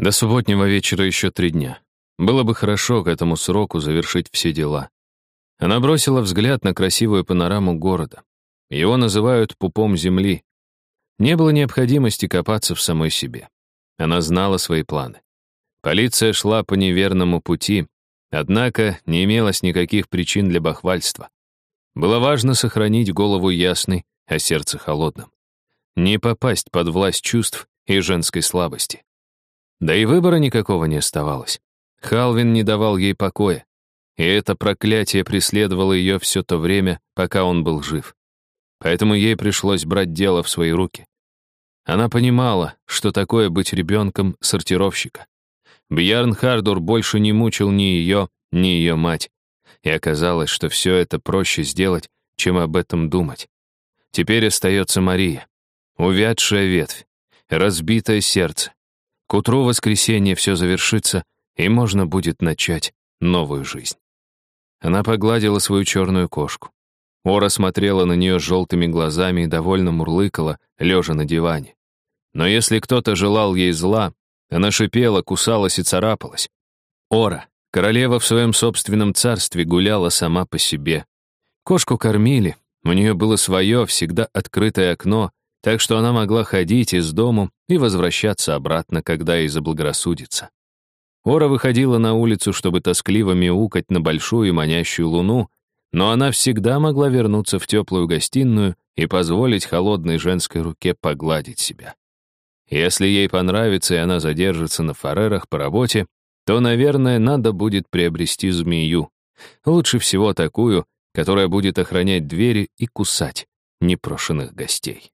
До субботнего вечера еще три дня. Было бы хорошо к этому сроку завершить все дела. Она бросила взгляд на красивую панораму города. Его называют пупом земли. Не было необходимости копаться в самой себе. Она знала свои планы. Полиция шла по неверному пути, однако не имелось никаких причин для бахвальства. Было важно сохранить голову ясной, а сердце холодным. Не попасть под власть чувств и женской слабости. Да и выбора никакого не оставалось. Халвин не давал ей покоя, и это проклятие преследовало ее все то время, пока он был жив. Поэтому ей пришлось брать дело в свои руки. Она понимала, что такое быть ребенком сортировщика. Бьярн Хардур больше не мучил ни ее, ни ее мать. И оказалось, что все это проще сделать, чем об этом думать. Теперь остается Мария. Увядшая ветвь, разбитое сердце. К утру воскресенья все завершится, и можно будет начать новую жизнь. Она погладила свою черную кошку. Ора смотрела на нее желтыми глазами и довольно мурлыкала, лежа на диване. Но если кто-то желал ей зла, она шипела, кусалась и царапалась. Ора, королева в своем собственном царстве, гуляла сама по себе. Кошку кормили, у нее было свое, всегда открытое окно, так что она могла ходить из дому и возвращаться обратно, когда ей заблагорассудится. Ора выходила на улицу, чтобы тоскливо мяукать на большую и манящую луну, но она всегда могла вернуться в теплую гостиную и позволить холодной женской руке погладить себя. Если ей понравится, и она задержится на фарерах по работе, то, наверное, надо будет приобрести змею. Лучше всего такую, которая будет охранять двери и кусать непрошенных гостей.